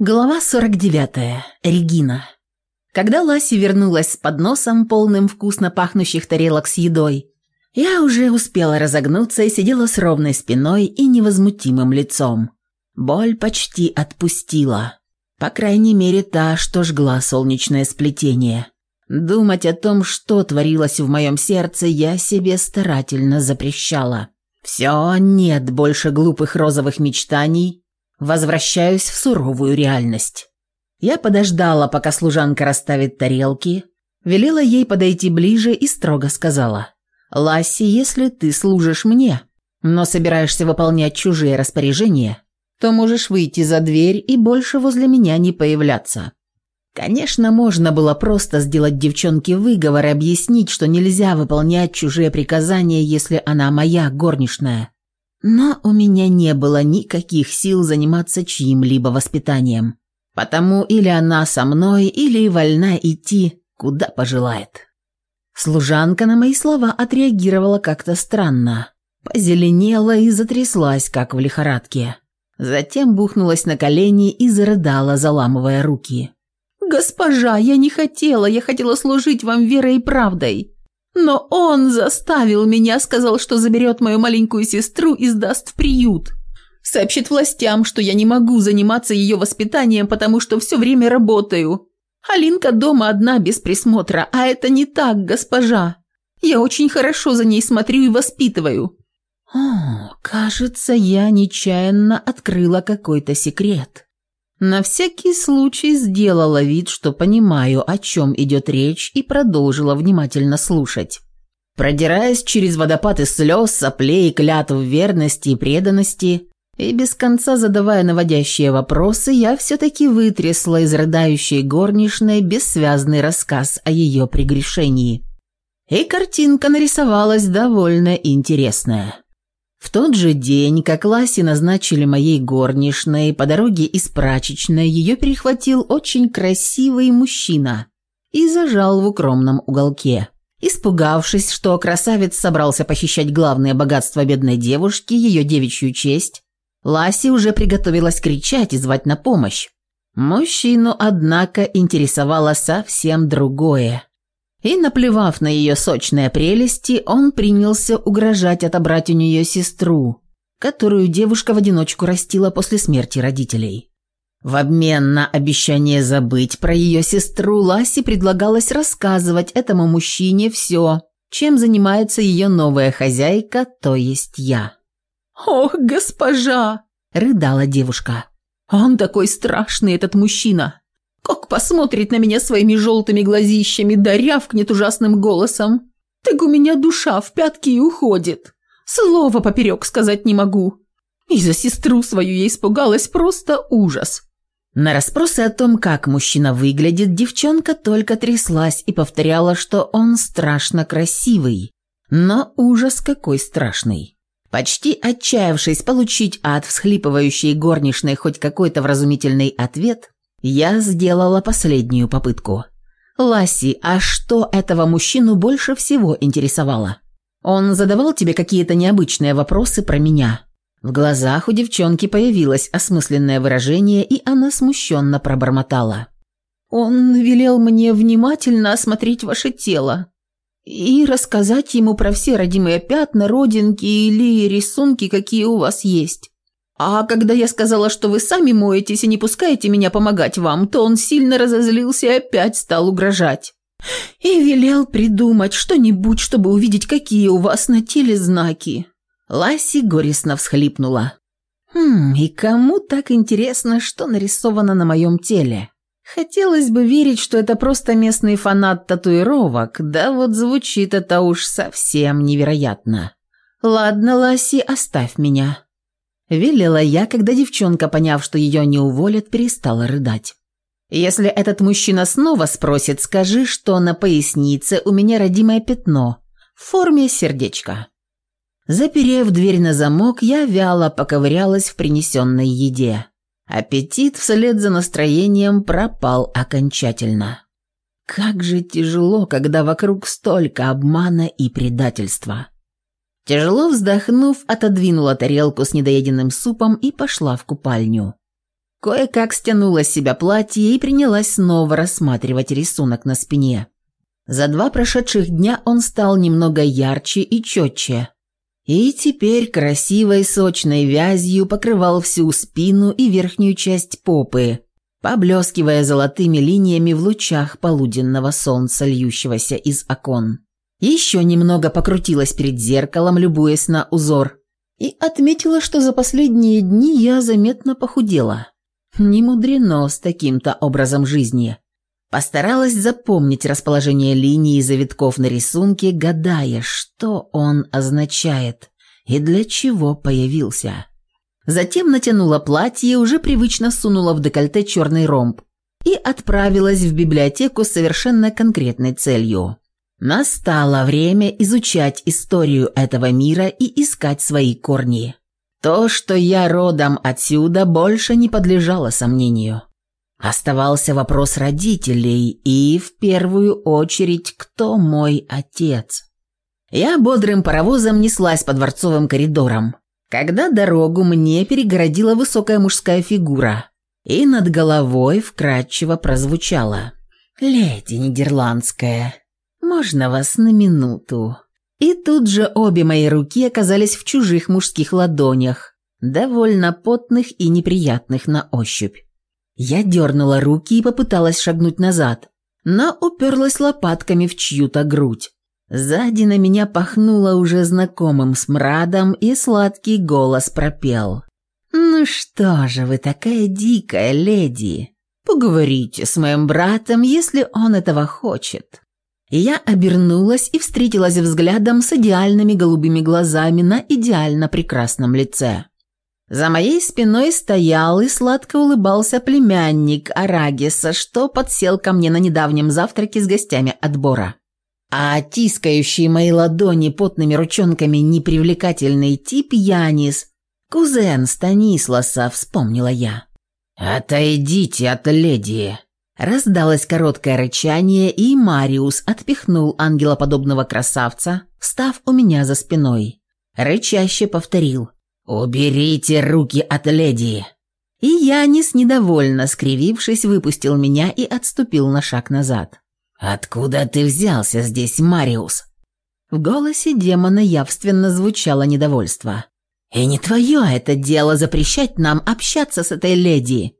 Глава 49. Регина. Когда Ласи вернулась с подносом, полным вкусно пахнущих тарелок с едой, я уже успела разогнуться и сидела с ровной спиной и невозмутимым лицом. Боль почти отпустила. По крайней мере, та, что жгла солнечное сплетение. Думать о том, что творилось в моем сердце, я себе старательно запрещала. «Все, нет больше глупых розовых мечтаний», возвращаюсь в суровую реальность. Я подождала, пока служанка расставит тарелки, велела ей подойти ближе и строго сказала. «Ласси, если ты служишь мне, но собираешься выполнять чужие распоряжения, то можешь выйти за дверь и больше возле меня не появляться». Конечно, можно было просто сделать девчонке выговор и объяснить, что нельзя выполнять чужие приказания, если она моя горничная. Но у меня не было никаких сил заниматься чьим-либо воспитанием. Потому или она со мной, или вольна идти, куда пожелает. Служанка на мои слова отреагировала как-то странно. Позеленела и затряслась, как в лихорадке. Затем бухнулась на колени и зарыдала, заламывая руки. «Госпожа, я не хотела, я хотела служить вам верой и правдой. Но он заставил меня, сказал, что заберет мою маленькую сестру и сдаст в приют. Сообщит властям, что я не могу заниматься ее воспитанием, потому что все время работаю. Алинка дома одна без присмотра, а это не так, госпожа. Я очень хорошо за ней смотрю и воспитываю. О, кажется, я нечаянно открыла какой-то секрет. На всякий случай сделала вид, что понимаю, о чем идет речь, и продолжила внимательно слушать. Продираясь через водопады слез, соплей, клятв верности и преданности, и без конца задавая наводящие вопросы, я все-таки вытрясла из рыдающей горничной бессвязный рассказ о ее прегрешении. И картинка нарисовалась довольно интересная. В тот же день, как Ласи назначили моей горничной, по дороге из прачечной ее перехватил очень красивый мужчина и зажал в укромном уголке. Испугавшись, что красавец собрался похищать главное богатство бедной девушки, ее девичью честь, Ласи уже приготовилась кричать и звать на помощь. Мужчину, однако, интересовало совсем другое. И, наплевав на ее сочные прелести, он принялся угрожать отобрать у нее сестру, которую девушка в одиночку растила после смерти родителей. В обмен на обещание забыть про ее сестру, Ласи предлагалось рассказывать этому мужчине все, чем занимается ее новая хозяйка, то есть я. «Ох, госпожа!» – рыдала девушка. «Он такой страшный, этот мужчина! Как посмотрит на меня своими желтыми глазищами, да рявкнет ужасным голосом. «Так у меня душа в пятки и уходит. Слово поперек сказать не могу». И за сестру свою я испугалась, просто ужас. На расспросы о том, как мужчина выглядит, девчонка только тряслась и повторяла, что он страшно красивый. Но ужас какой страшный. Почти отчаявшись получить от всхлипывающей горничной хоть какой-то вразумительный ответ, я сделала последнюю попытку. «Ласси, а что этого мужчину больше всего интересовало? Он задавал тебе какие-то необычные вопросы про меня?» В глазах у девчонки появилось осмысленное выражение, и она смущенно пробормотала. «Он велел мне внимательно осмотреть ваше тело и рассказать ему про все родимые пятна, родинки или рисунки, какие у вас есть. А когда я сказала, что вы сами моетесь и не пускаете меня помогать вам, то он сильно разозлился и опять стал угрожать. И велел придумать что-нибудь, чтобы увидеть, какие у вас на теле знаки. Ласси горестно всхлипнула. «Хм, и кому так интересно, что нарисовано на моем теле?» Хотелось бы верить, что это просто местный фанат татуировок, да вот звучит это уж совсем невероятно. «Ладно, Ласси, оставь меня», Велела я, когда девчонка, поняв, что ее не уволят, перестала рыдать. «Если этот мужчина снова спросит, скажи, что на пояснице у меня родимое пятно в форме сердечка». Заперев дверь на замок, я вяло поковырялась в принесенной еде. Аппетит вслед за настроением пропал окончательно. Как же тяжело, когда вокруг столько обмана и предательства. Тяжело вздохнув, отодвинула тарелку с недоеденным супом и пошла в купальню. Кое-как стянула с себя платье и принялась снова рассматривать рисунок на спине. За два прошедших дня он стал немного ярче и четче. И теперь красивой сочной вязью покрывал всю спину и верхнюю часть попы, поблескивая золотыми линиями в лучах полуденного солнца, льющегося из окон. Еще немного покрутилась перед зеркалом, любуясь на узор. И отметила, что за последние дни я заметно похудела. Не мудрено с таким-то образом жизни. Постаралась запомнить расположение линий и завитков на рисунке, гадая, что он означает и для чего появился. Затем натянула платье, уже привычно сунула в декольте черный ромб и отправилась в библиотеку с совершенно конкретной целью. Настало время изучать историю этого мира и искать свои корни. То, что я родом отсюда, больше не подлежало сомнению. Оставался вопрос родителей и, в первую очередь, кто мой отец. Я бодрым паровозом неслась по дворцовым коридорам, когда дорогу мне перегородила высокая мужская фигура и над головой вкратчиво прозвучала «Леди Нидерландская». «Можно вас на минуту?» И тут же обе мои руки оказались в чужих мужских ладонях, довольно потных и неприятных на ощупь. Я дернула руки и попыталась шагнуть назад, но уперлась лопатками в чью-то грудь. Сзади на меня пахнуло уже знакомым смрадом, и сладкий голос пропел. «Ну что же вы такая дикая леди? Поговорите с моим братом, если он этого хочет». Я обернулась и встретилась взглядом с идеальными голубыми глазами на идеально прекрасном лице. За моей спиной стоял и сладко улыбался племянник Арагиса, что подсел ко мне на недавнем завтраке с гостями отбора. А тискающий мои ладони потными ручонками непривлекательный тип Янис, кузен Станисласа, вспомнила я. «Отойдите от леди!» Раздалось короткое рычание, и Мариус отпихнул ангелоподобного красавца, став у меня за спиной. Рычаще повторил «Уберите руки от леди!» И Янис, недовольно скривившись, выпустил меня и отступил на шаг назад. «Откуда ты взялся здесь, Мариус?» В голосе демона явственно звучало недовольство. «И не твое это дело запрещать нам общаться с этой леди.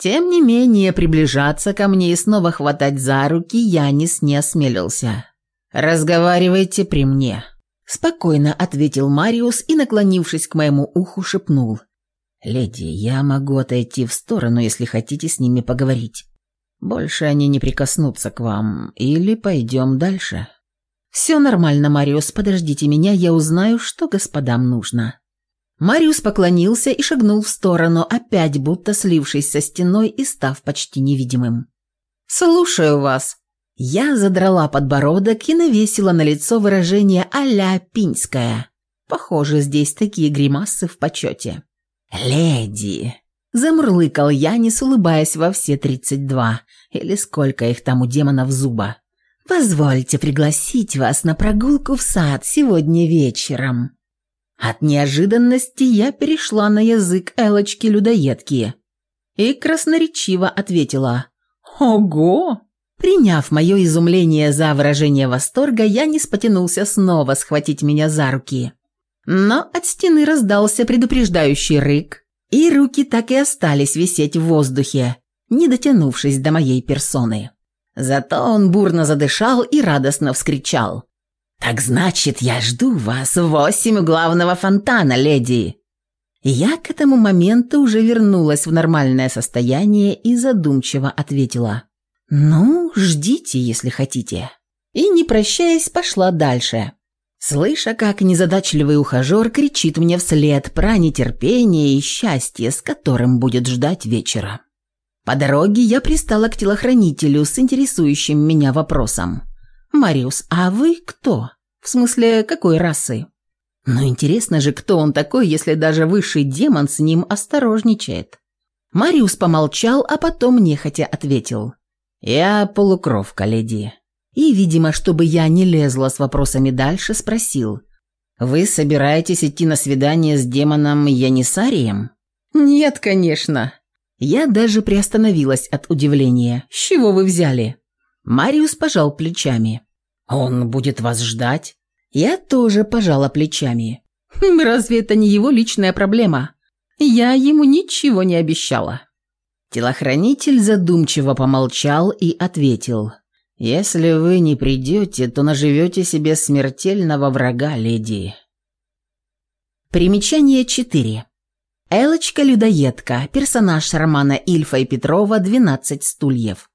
Тем не менее, приближаться ко мне и снова хватать за руки Янис не осмелился. «Разговаривайте при мне», – спокойно ответил Мариус и, наклонившись к моему уху, шепнул. «Леди, я могу отойти в сторону, если хотите с ними поговорить. Больше они не прикоснутся к вам, или пойдем дальше». «Все нормально, Мариус, подождите меня, я узнаю, что господам нужно». Мариус поклонился и шагнул в сторону, опять будто слившись со стеной и став почти невидимым. «Слушаю вас». Я задрала подбородок и навесила на лицо выражение а-ля «пиньское». Похоже, здесь такие гримасы в почете. «Леди!» – замурлыкал Янис, улыбаясь во все тридцать два, или сколько их там у демонов зуба. «Позвольте пригласить вас на прогулку в сад сегодня вечером». От неожиданности я перешла на язык Элочки-людоедки и красноречиво ответила «Ого!». Приняв мое изумление за выражение восторга, я не спотянулся снова схватить меня за руки. Но от стены раздался предупреждающий рык, и руки так и остались висеть в воздухе, не дотянувшись до моей персоны. Зато он бурно задышал и радостно вскричал. «Так значит, я жду вас в восемь у главного фонтана, леди!» Я к этому моменту уже вернулась в нормальное состояние и задумчиво ответила. «Ну, ждите, если хотите». И, не прощаясь, пошла дальше. Слыша, как незадачливый ухажер кричит мне вслед про нетерпение и счастье, с которым будет ждать вечера. По дороге я пристала к телохранителю с интересующим меня вопросом. «Мариус, а вы кто? В смысле, какой расы?» «Ну интересно же, кто он такой, если даже высший демон с ним осторожничает?» Мариус помолчал, а потом нехотя ответил. «Я полукровка, леди». И, видимо, чтобы я не лезла с вопросами дальше, спросил. «Вы собираетесь идти на свидание с демоном Янисарием?» «Нет, конечно». Я даже приостановилась от удивления. «С чего вы взяли?» Мариус пожал плечами. «Он будет вас ждать?» Я тоже пожала плечами. Хм, «Разве это не его личная проблема? Я ему ничего не обещала». Телохранитель задумчиво помолчал и ответил. «Если вы не придете, то наживете себе смертельного врага, леди». Примечание 4. Элочка-людоедка, персонаж романа Ильфа и Петрова «12 стульев».